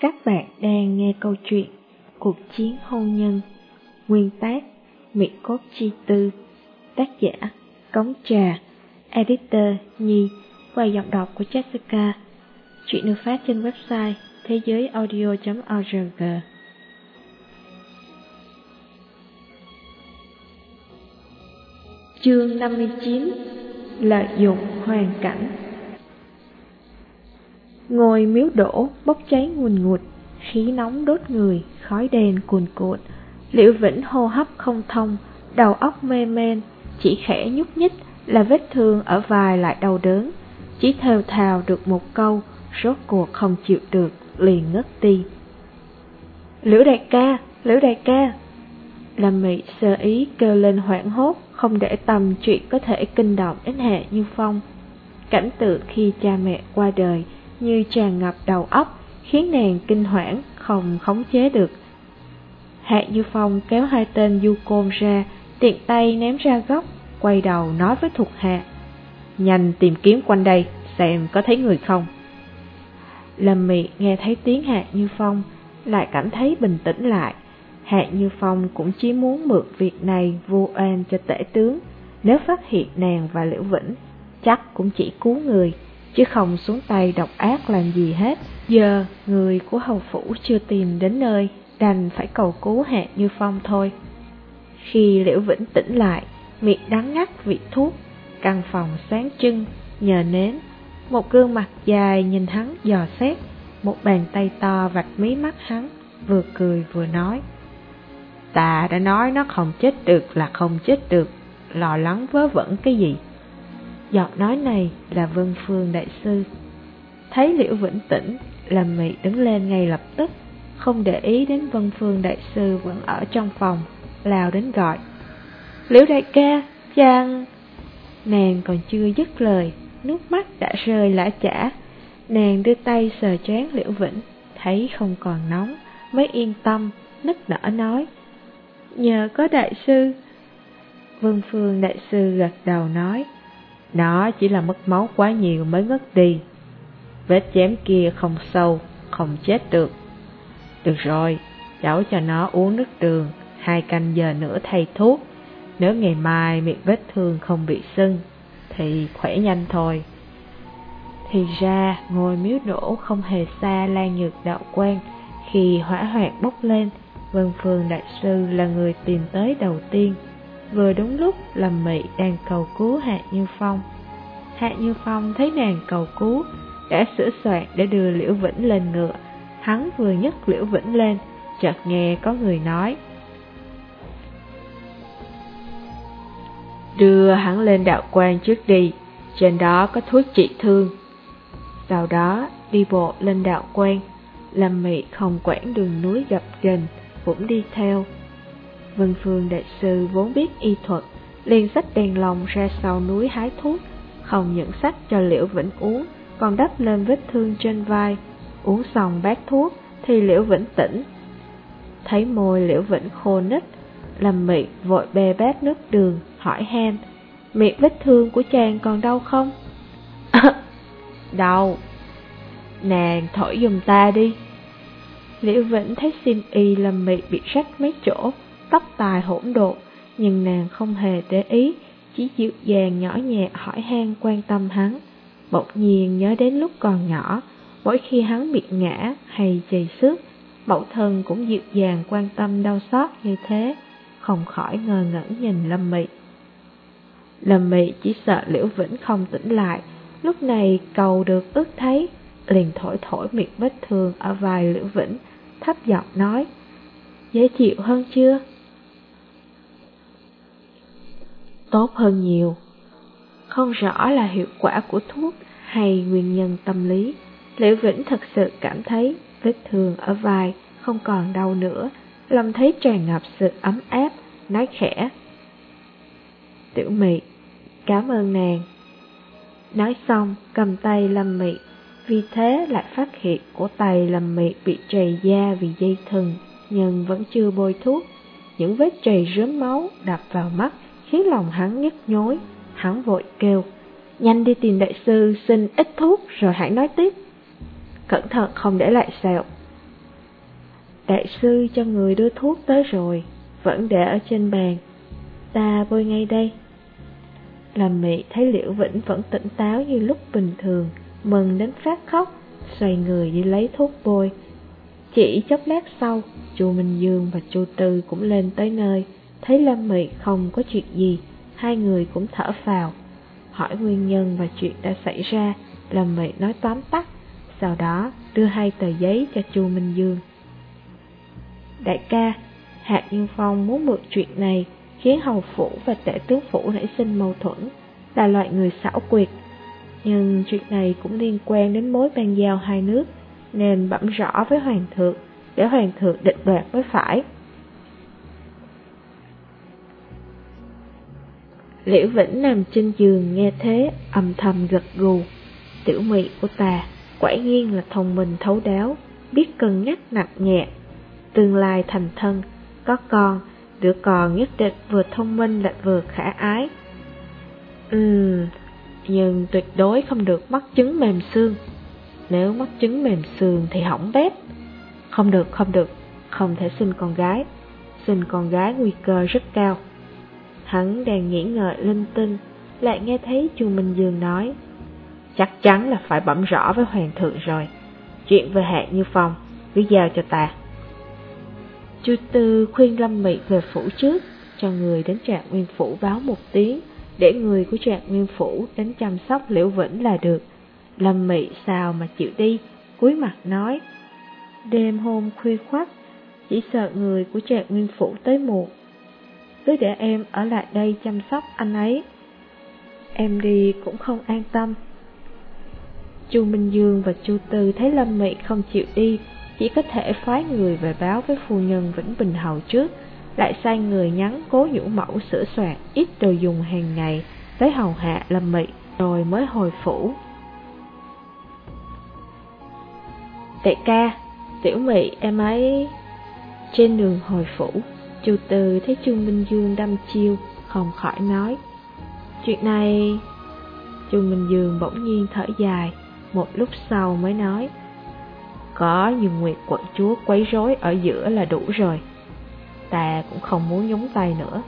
Các bạn đang nghe câu chuyện Cuộc chiến hôn nhân. Nguyên tác Mỹ Cốt Chi Tư. Tác giả Cống Trà. Editor Nhi. Qua giọng đọc của Jessica. Chuyện được phát trên website thế giới audio.org Chương 59 Lợi dụng hoàn cảnh ngồi miếu đổ bốc cháy ngùn ngụt, khí nóng đốt người, khói đèn cuồn cuộn. Liễu Vĩnh hô hấp không thông, đầu óc mê men chỉ khẽ nhúc nhích là vết thương ở vai lại đau đớn. Chỉ thều thào được một câu, rốt cuộc không chịu được, liền ngất đi. Liễu đại ca, liễu đại ca. Lâm Mị sơ ý kêu lên hoảng hốt, không để tâm chuyện có thể kinh động đến hệ như phong. Cảnh tượng khi cha mẹ qua đời, như tràn ngập đầu óc, khiến nàng kinh hoảng, không khống chế được. Hạ Như Phong kéo hai tên du côn ra, tiện tay ném ra góc, quay đầu nói với thuộc hạ. Nhanh tìm kiếm quanh đây, xem có thấy người không. Lâm Mị nghe thấy tiếng Hạ Như Phong, lại cảm thấy bình tĩnh lại. Hạ Như Phong cũng chỉ muốn mượn việc này vô oan cho tể tướng, nếu phát hiện nàng và Liễu Vĩnh, chắc cũng chỉ cứu người chứ không xuống tay độc ác làm gì hết. Giờ, người của hầu phủ chưa tìm đến nơi, đành phải cầu cứu Hạ Như Phong thôi. Khi Liễu Vĩnh tỉnh lại, miệng đắng ngắt vị thuốc, căn phòng sáng trưng, nhờ nến, một gương mặt dài nhìn hắn dò xét, một bàn tay to vạch mí mắt hắn, vừa cười vừa nói. Ta đã nói nó không chết được là không chết được, lo lắng vớ vẩn cái gì. Giọt nói này là Vân Phương Đại Sư. Thấy Liễu Vĩnh tĩnh làm mị đứng lên ngay lập tức, không để ý đến Vân Phương Đại Sư vẫn ở trong phòng, lao đến gọi. Liễu Đại ca, chàng... Nàng còn chưa dứt lời, nước mắt đã rơi lã chả. Nàng đưa tay sờ chán Liễu Vĩnh, thấy không còn nóng, mới yên tâm, nức nở nói. Nhờ có đại sư. Vân Phương Đại Sư gật đầu nói. Nó chỉ là mất máu quá nhiều mới ngất đi. Vết chém kia không sâu, không chết được. Được rồi, cháu cho nó uống nước đường, hai canh giờ nữa thay thuốc. Nếu ngày mai miệng vết thương không bị sưng, thì khỏe nhanh thôi. Thì ra, ngôi miếu đổ không hề xa lan nhược đạo quan. Khi hỏa hoạn bốc lên, Vân Phương Đại Sư là người tìm tới đầu tiên vừa đúng lúc Lâm Mị đang cầu cứu Hạ Như Phong. Hạ Như Phong thấy nàng cầu cứu, đã sửa soạn để đưa Liễu Vĩnh lên ngựa. Hắn vừa nhấc Liễu Vĩnh lên, chợt nghe có người nói. Đưa hắn lên đạo quan trước đi, trên đó có thuốc trị thương. Sau đó đi bộ lên đạo quan, Lâm Mị không quản đường núi gập ghềnh, cũng đi theo. Vân Phương Đại Sư vốn biết y thuật, liền sách đèn lồng ra sau núi hái thuốc, không những sách cho Liễu Vĩnh uống, còn đắp lên vết thương trên vai. Uống xong bát thuốc, thì Liễu Vĩnh tỉnh. Thấy môi Liễu Vĩnh khô nứt, lâm mị vội bê bát nước đường, hỏi han, miệng vết thương của chàng còn đau không? đau. Nàng thổi dùm ta đi. Liễu Vĩnh thấy sim y lâm mị bị rách mấy chỗ, tóc tài hỗn độn, nhưng nàng không hề để ý, chỉ dịu dàng nhỏ nhẹ hỏi han quan tâm hắn. Bỗng nhiên nhớ đến lúc còn nhỏ, mỗi khi hắn bị ngã hay chày xước, mẫu thân cũng dịu dàng quan tâm đau xót như thế, không khỏi ngờ ngẩn nhìn Lâm Mị. Lâm Mị chỉ sợ Liễu Vĩnh không tỉnh lại, lúc này cầu được ước thấy, liền thổi thổi miệng vết thương ở vai Liễu Vĩnh, thấp giọng nói, dễ chịu hơn chưa? Tốt hơn nhiều. Không rõ là hiệu quả của thuốc hay nguyên nhân tâm lý, Liễu Vĩnh thật sự cảm thấy vết thương ở vai không còn đau nữa, lòng thấy tràn ngập sự ấm áp, nói khẽ. Tiểu mị, cảm ơn nàng. Nói xong, cầm tay Lâm Mị, vì thế lại phát hiện của tay Lâm Mị bị trầy da vì dây thừng, nhưng vẫn chưa bôi thuốc. Những vết trầy rớm máu đập vào mắt, khiến lòng hắn nhức nhối. Hắn vội kêu, nhanh đi tìm đại sư xin ít thuốc rồi hãy nói tiếp. Cẩn thận không để lại sẹo. Đại sư cho người đưa thuốc tới rồi, vẫn để ở trên bàn. Ta bôi ngay đây. Làm Mị thấy Liễu Vĩnh vẫn tỉnh táo như lúc bình thường, mừng đến phát khóc, xoay người đi lấy thuốc bôi. Chỉ chốc lát sau, chu Minh Dương và chu Tư cũng lên tới nơi, thấy Lâm Mị không có chuyện gì, hai người cũng thở phào. Hỏi nguyên nhân và chuyện đã xảy ra, Lâm Mị nói tóm tắt, sau đó đưa hai tờ giấy cho chu Minh Dương. Đại ca, Hạ Nhân Phong muốn mượn chuyện này khiến hầu phủ và tể tướng phủ nảy sinh mâu thuẫn, là loại người xảo quyệt. Nhưng chuyện này cũng liên quan đến mối ban giao hai nước, nên bẩm rõ với hoàng thượng, để hoàng thượng định đoạt mới phải. Liễu Vĩnh nằm trên giường nghe thế, âm thầm gật gù. Tiểu mị của ta, quả nhiên là thông minh thấu đáo, biết cân nhắc nặng nhẹ. Tương lai thành thân, có con, đứa con nhất định vừa thông minh lại vừa khả ái. Ừm, nhưng tuyệt đối không được mắc chứng mềm xương. Nếu mắc chứng mềm xương thì hỏng bét. Không được, không được, không thể sinh con gái. Sinh con gái nguy cơ rất cao. Hắn đang nghĩ ngợi linh tinh, lại nghe thấy chu Minh Dương nói. Chắc chắn là phải bẩm rõ với hoàng thượng rồi. Chuyện về Hạ Như Phong, cứ giao cho ta. Chu Tư khuyên Lâm Mị về phủ trước, cho người đến trạng nguyên phủ báo một tiếng, để người của trạng nguyên phủ đến chăm sóc Liễu Vĩnh là được. Lâm Mị sao mà chịu đi, cúi mặt nói. Đêm hôm khuya khoắt, chỉ sợ người của trạng nguyên phủ tới muộn. Cứ để em ở lại đây chăm sóc anh ấy. Em đi cũng không an tâm. Chu Minh Dương và Chu Tư thấy Lâm Mị không chịu đi, chỉ có thể phái người về báo với phu nhân Vĩnh Bình Hầu trước, lại sai người nhắn cố nhũ mẫu sửa soạn ít đồ dùng hàng ngày tới hầu hạ Lâm Mị, rồi mới hồi phủ. Đại ca, tiểu mị em ấy... Trên đường hồi phủ, Chu Từ thấy Trương Minh Dương đâm chiêu, không khỏi nói. Chuyện này... Trương Minh Dương bỗng nhiên thở dài, một lúc sau mới nói. Có nhưng Nguyệt quận chúa quấy rối ở giữa là đủ rồi. Ta cũng không muốn nhúng tay nữa.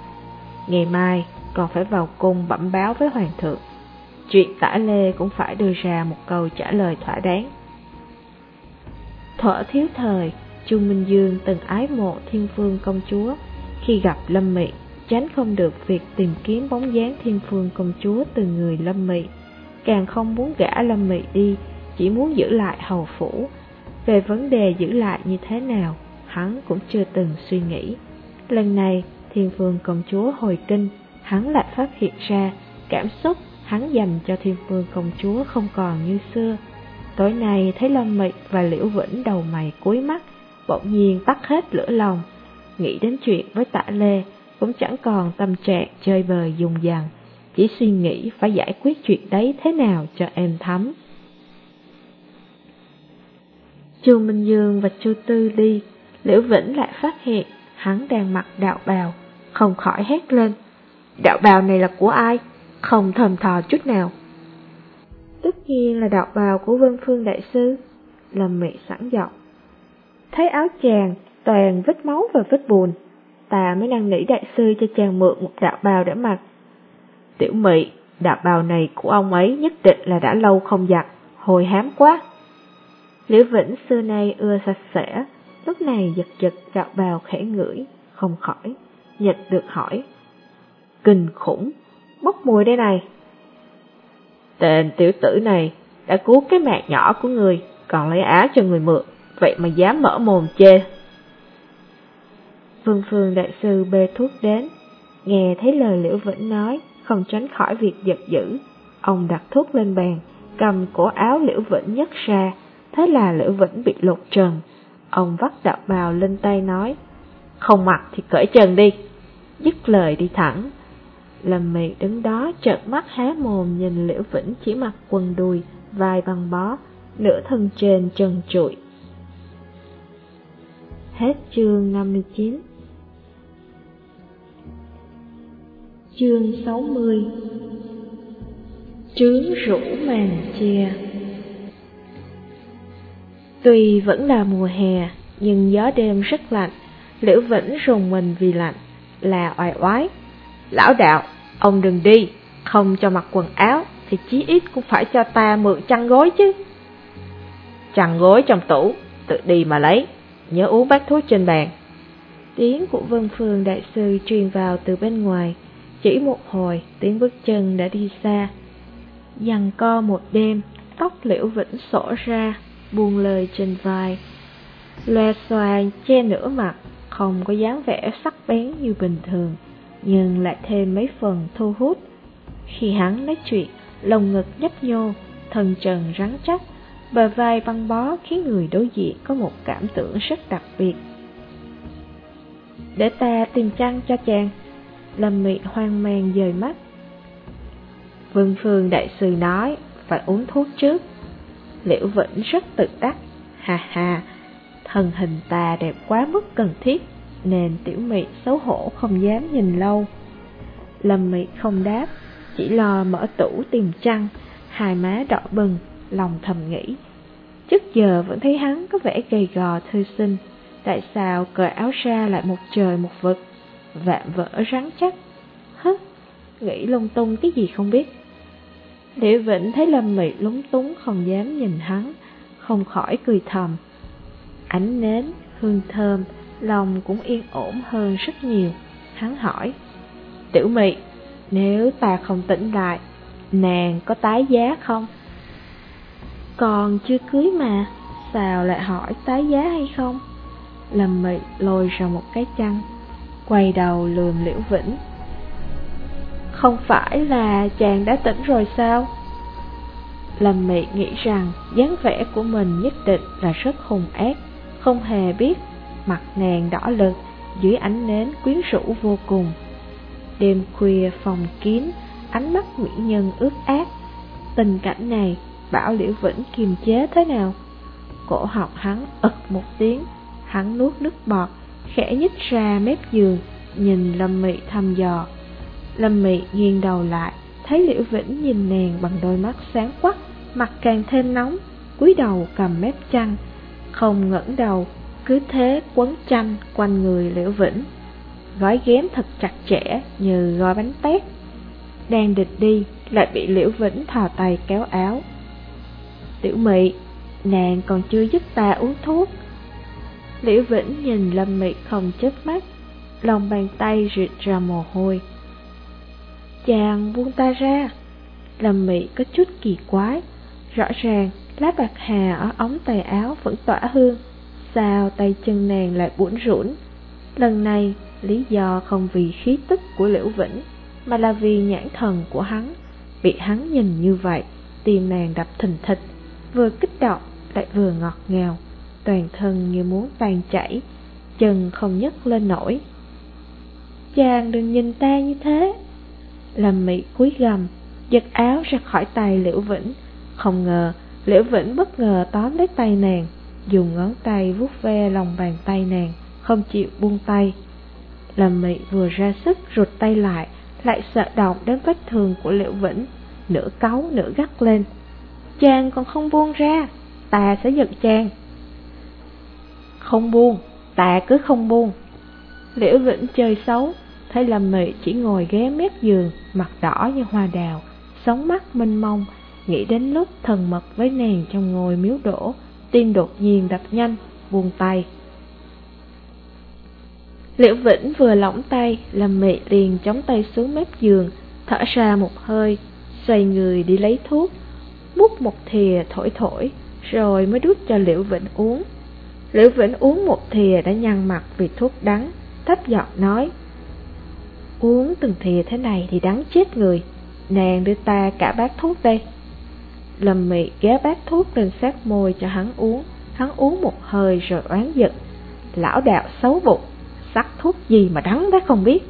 Ngày mai còn phải vào cung bẩm báo với hoàng thượng. Chuyện tả lê cũng phải đưa ra một câu trả lời thỏa đáng. Thuở thiếu thời, Chu Minh Dương từng ái mộ thiên phương công chúa. Khi gặp Lâm Mị, tránh không được việc tìm kiếm bóng dáng thiên phương công chúa từ người Lâm Mị. Càng không muốn gã Lâm Mị đi, chỉ muốn giữ lại hầu phủ, về vấn đề giữ lại như thế nào, hắn cũng chưa từng suy nghĩ. Lần này, thiên Phương công chúa hồi kinh, hắn lại phát hiện ra cảm xúc hắn dành cho thiên Phương công chúa không còn như xưa. Tối nay thấy Lâm Mị và Liễu Vĩnh đầu mày cúi mắt, bỗng nhiên tắt hết lửa lòng. Nghĩ đến chuyện với tả lê, cũng chẳng còn tâm trạng chơi bời dùng dằn, chỉ suy nghĩ phải giải quyết chuyện đấy thế nào cho êm thấm. Chu Minh Dương và Chu Tư đi, Liễu Vĩnh lại phát hiện hắn đang mặc đạo bào, không khỏi hét lên. Đạo bào này là của ai? Không thầm thò chút nào. Tất nhiên là đạo bào của Vân Phương Đại Sư, Lâm Mị sẵn giọng. Thấy áo chàng toàn vết máu và vết buồn, ta mới năn nỉ đại sư cho chàng mượn một đạo bào để mặc. Tiểu Mị, đạo bào này của ông ấy nhất định là đã lâu không giặt, hồi hám quá. Liễu Vĩnh xưa nay ưa sạch sẽ, lúc này giật giật đạo bào khẽ ngửi, không khỏi, nhật được hỏi. Kinh khủng, bốc mùi đây này. Tên tiểu tử này đã cứu cái mạng nhỏ của người, còn lấy á cho người mượn, vậy mà dám mở mồm chê. Vương Phương Đại Sư bê thuốc đến, nghe thấy lời Liễu Vĩnh nói, không tránh khỏi việc giật dữ. Ông đặt thuốc lên bàn, cầm cổ áo Liễu Vĩnh nhấc ra, Thế là liễu Vĩnh bị lột trần. Ông vắt đạo bào lên tay nói, không mặc thì cởi trần đi. Dứt lời đi thẳng. Lâm mị đứng đó trợn mắt há mồm nhìn Liễu Vĩnh chỉ mặc quần đùi, vai bằng bó, nửa thân trên trần trụi. Hết chương 59 Chương 60 Trướng rủ màn che Tuy vẫn là mùa hè, nhưng gió đêm rất lạnh, Liễu Vĩnh rùng mình vì lạnh, là oai oái. Lão đạo, ông đừng đi, không cho mặc quần áo thì chí ít cũng phải cho ta mượn chăn gối chứ. Chăn gối trong tủ, tự đi mà lấy, nhớ uống bát thuốc trên bàn. Tiếng của Vân Phương Đại Sư truyền vào từ bên ngoài, chỉ một hồi tiếng bước chân đã đi xa. Dằn co một đêm, tóc liễu vĩnh sổ ra, buông lời trên vai. Loe xoa che nửa mặt, không có dáng vẻ sắc bén như bình thường, nhưng lại thêm mấy phần thu hút. Khi hắn nói chuyện, lồng ngực nhấp nhô, thân trần rắn chắc, bờ vai băng bó khiến người đối diện có một cảm tưởng rất đặc biệt. Để ta tìm chăn cho chàng. Lâm Mị hoang mang dời mắt. Vương Phương Đại Sư nói, phải uống thuốc trước. Liễu Vĩnh rất tự đắc, ha ha, thân hình ta đẹp quá mức cần thiết, nên tiểu mị xấu hổ không dám nhìn lâu. Lâm Mị không đáp, chỉ lo mở tủ tìm chăn, hai má đỏ bừng, lòng thầm nghĩ. Trước giờ vẫn thấy hắn có vẻ gầy gò thư sinh, tại sao cởi áo ra lại một trời một vực, vạm vỡ rắn chắc. Hứ, nghĩ lung tung cái gì không biết. Liễu Vĩnh thấy Lâm Mị lúng túng không dám nhìn hắn, không khỏi cười thầm. Ánh nến, hương thơm, lòng cũng yên ổn hơn rất nhiều. Hắn hỏi, Tiểu Mị, nếu ta không tỉnh lại, nàng có tái giá không? Còn chưa cưới mà, sao lại hỏi tái giá hay không? Lâm Mị lôi ra một cái chăn, quay đầu lườm Liễu Vĩnh. Không phải là chàng đã tỉnh rồi sao? Lâm Mị nghĩ rằng dáng vẻ của mình nhất định là rất hung ác, không hề biết mặt nàng đỏ lực dưới ánh nến quyến rũ vô cùng. Đêm khuya phòng kín, ánh mắt mỹ nhân ướt át. Tình cảnh này, bảo Liễu Vĩnh kiềm chế thế nào? Cổ họng hắn ực một tiếng, hắn nuốt nước bọt, khẽ nhích ra mép giường, nhìn Lâm Mị thăm dò. Lâm Mị nghiêng đầu lại, thấy Liễu Vĩnh nhìn nàng bằng đôi mắt sáng quắc, mặt càng thêm nóng, cúi đầu cầm mép chăn, không ngẩng đầu, cứ thế quấn chăn quanh người Liễu Vĩnh. Gói ghém thật chặt chẽ như gói bánh tét. Đang địch đi, lại bị Liễu Vĩnh thò tay kéo áo. Tiểu Mị, nàng còn chưa giúp ta uống thuốc. Liễu Vĩnh nhìn Lâm Mị không chớp mắt, lòng bàn tay rịt ra mồ hôi. Chàng buông ta ra. Lâm Mị có chút kỳ quái, rõ ràng lá bạc hà ở ống tay áo vẫn tỏa hương, sao tay chân nàng lại buồn rũn. Lần này, lý do không vì khí tức của Liễu Vĩnh, mà là vì nhãn thần của hắn. Bị hắn nhìn như vậy, tim nàng đập thình thịch, vừa kích động lại vừa ngọt ngào, toàn thân như muốn tan chảy, chân không nhấc lên nổi. Chàng đừng nhìn ta như thế. Lâm Mỹ cúi gầm, giật áo ra khỏi tay Liễu Vĩnh, không ngờ Liễu Vĩnh bất ngờ tóm lấy tay nàng, dùng ngón tay vuốt ve lòng bàn tay nàng, không chịu buông tay. Lâm Mỹ vừa ra sức rụt tay lại, lại sợ động đến vết thương của Liễu Vĩnh, nửa cáu nửa gắt lên. Chàng còn không buông ra, ta sẽ giật chàng. Không buông, tạ cứ không buông. Liễu Vĩnh chơi xấu, thấy Lâm Mị chỉ ngồi ghé mép giường, mặt đỏ như hoa đào, sống mắt mênh mông, nghĩ đến lúc thần mật với nàng trong ngồi miếu đổ, tim đột nhiên đập nhanh, buông tay. Liễu Vĩnh vừa lỏng tay, Lâm Mị liền chống tay xuống mép giường, thở ra một hơi, xoay người đi lấy thuốc, múc một thìa thổi thổi, rồi mới đút cho Liễu Vĩnh uống. Liễu Vĩnh uống một thìa đã nhăn mặt vì thuốc đắng, thấp giọng nói. Uống từng thìa thế này thì đắng chết người, nàng đưa ta cả bát thuốc đây. Lâm Mị ghé bát thuốc lên sát môi cho hắn uống, hắn uống một hơi rồi oán giận. Lão đạo xấu bụng, sắc thuốc gì mà đắng đã không biết.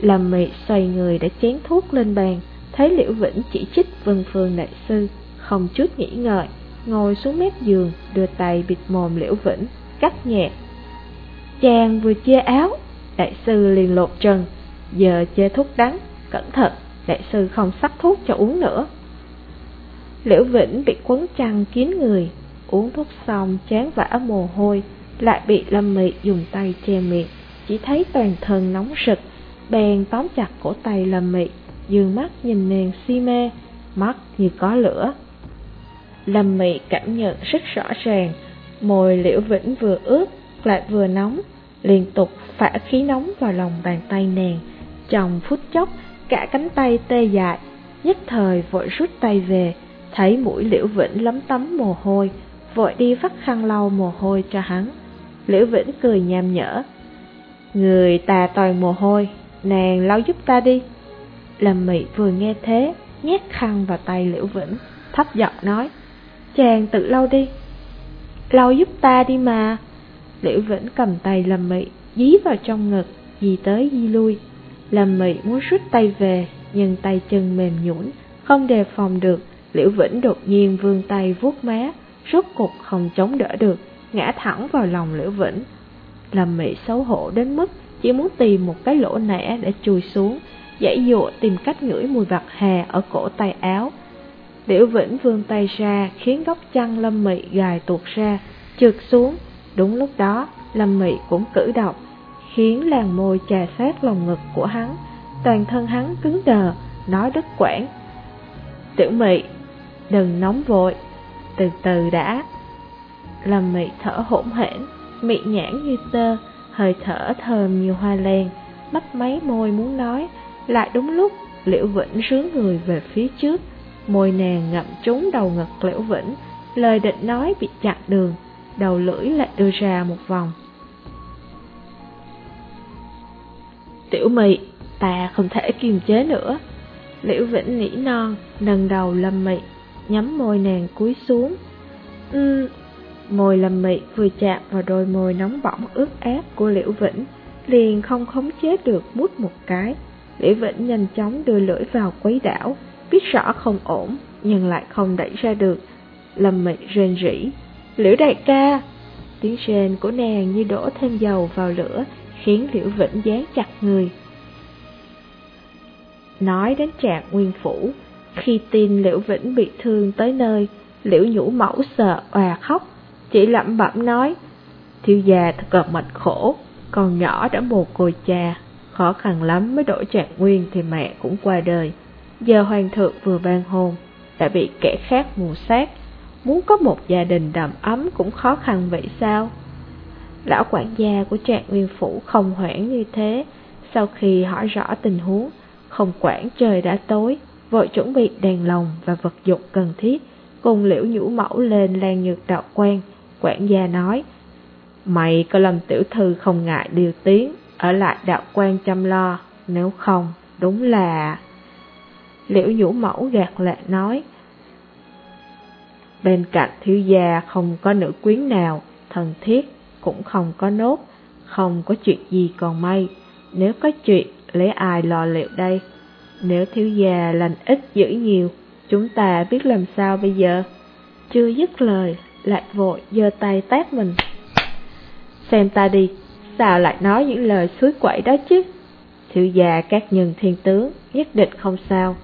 Lâm Mị xoay người đã chén thuốc lên bàn, thấy Liễu Vĩnh chỉ trích Vân Phương Đại Sư, không chút nghĩ ngợi, ngồi xuống mép giường, đưa tay bịt mồm Liễu Vĩnh, cắt nhẹ. Chàng vừa chia áo, Đại Sư liền lột trần, giờ chê thuốc đắng, cẩn thận, Đại Sư không sắc thuốc cho uống nữa. Liễu Vĩnh bị quấn chăn kín người, uống thuốc xong chán vã mồ hôi, lại bị Lâm Mị dùng tay che miệng, chỉ thấy toàn thân nóng sực, bèn tóm chặt cổ tay Lâm Mị, dương mắt nhìn nàng si mê, mắt như có lửa. Lâm Mị cảm nhận rất rõ ràng, môi liễu vĩnh vừa ướt lại vừa nóng, liên tục phả khí nóng vào lòng bàn tay nàng. Trong phút chốc, cả cánh tay tê dại, nhất thời vội rút tay về, thấy mũi liễu vĩnh lấm tấm mồ hôi, vội đi vắt khăn lau mồ hôi cho hắn. Liễu vĩnh cười nham nhở, người ta toàn mồ hôi, nàng lau giúp ta đi. Lâm Mị vừa nghe thế, nhét khăn vào tay Liễu Vĩnh, thấp giọng nói, chàng tự lau đi. Lau giúp ta đi mà. Liễu Vĩnh cầm tay Lâm Mị, dí vào trong ngực, dì tới dì lui. Lâm Mị muốn rút tay về, nhưng tay chân mềm nhũn, không đề phòng được. Liễu Vĩnh đột nhiên vươn tay vuốt má, rốt cục không chống đỡ được, ngã thẳng vào lòng Liễu Vĩnh. Lâm Mị xấu hổ đến mức chỉ muốn tìm một cái lỗ nẻ để chui xuống, dãy dụa tìm cách ngửi mùi vặt hè ở cổ tay áo. Liễu Vĩnh vươn tay ra khiến góc chăn Lâm Mị gài tuột ra, trượt xuống. Đúng lúc đó, Lâm Mị cũng cử động, khiến làn môi chà sát lòng ngực của hắn. Toàn thân hắn cứng đờ, nói đứt quãng. Tiểu Mị, đừng nóng vội, từ từ đã. Lâm Mị thở hỗn hển, mị nhãn như tơ, hơi thở thơm như hoa lan, mắt máy môi muốn nói, lại đúng lúc Liễu Vĩnh rướng người về phía trước, môi nàng ngậm trúng đầu ngực Liễu Vĩnh, lời định nói bị chặn đường, đầu lưỡi lại đưa ra một vòng. Tiểu mị, ta không thể kiềm chế nữa. Liễu Vĩnh nỉ non, nâng đầu lâm mị, nhắm môi nàng cúi xuống. Ừ, môi lâm mị vừa chạm vào đôi môi nóng bỏng ướt át của Liễu Vĩnh, liền không khống chế được mút một cái. Liễu Vĩnh nhanh chóng đưa lưỡi vào quấy đảo, biết rõ không ổn, nhưng lại không đẩy ra được. Lâm Mị rên rỉ, Liễu đại ca! Tiếng rên của nàng như đổ thêm dầu vào lửa, khiến Liễu Vĩnh dán chặt người. Nói đến trạng nguyên phủ, khi tin Liễu Vĩnh bị thương tới nơi, Liễu nhũ mẫu sợ òa khóc, chỉ lẩm bẩm nói, thiếu già thật cần mệt khổ, con nhỏ đã mồ côi cha, khó khăn lắm mới đổi trạng nguyên thì mẹ cũng qua đời. Giờ hoàng thượng vừa ban hôn, đã bị kẻ khác mù sát, muốn có một gia đình đầm ấm cũng khó khăn vậy sao? Lão quản gia của trạng nguyên phủ không hoảng như thế, sau khi hỏi rõ tình huống, không quản trời đã tối, vội chuẩn bị đèn lồng và vật dụng cần thiết, cùng liễu nhũ mẫu lên lan nhược đạo quan. Quản gia nói, mày có làm tiểu thư không ngại điều tiếng, ở lại đạo quan chăm lo, nếu không, đúng là... Liễu nhũ mẫu gạt lệ nói, Bên cạnh thiếu gia không có nữ quyến nào, thần thiết cũng không có nốt, không có chuyện gì còn may. Nếu có chuyện, lấy ai lo liệu đây? Nếu thiếu gia lành ít giữ nhiều, chúng ta biết làm sao bây giờ? Chưa dứt lời, lại vội giơ tay tát mình. Xem ta đi, sao lại nói những lời suối quậy đó chứ? Thiếu gia các nhân thiên tướng, nhất định không sao.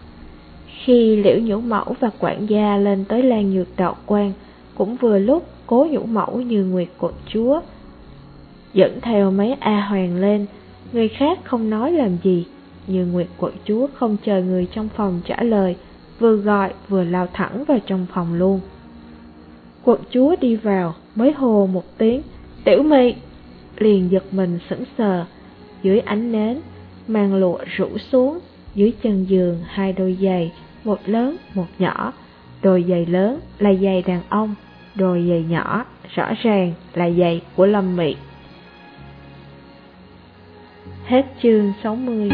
Khi liễu nhũ mẫu và quản gia lên tới lan nhược đạo quan, cũng vừa lúc cố nhũ mẫu như nguyệt cột chúa. Dẫn theo mấy A hoàng lên, người khác không nói làm gì, như nguyệt quận chúa không chờ người trong phòng trả lời, vừa gọi vừa lao thẳng vào trong phòng luôn. Quận chúa đi vào, mới hồ một tiếng, tiểu mị, liền giật mình sững sờ, dưới ánh nến, mang lụa rủ xuống, dưới chân giường hai đôi giày, một lớn, một nhỏ. Đôi giày lớn là giày đàn ông, đôi giày nhỏ rõ ràng là giày của Lâm Mị. Hết chương 60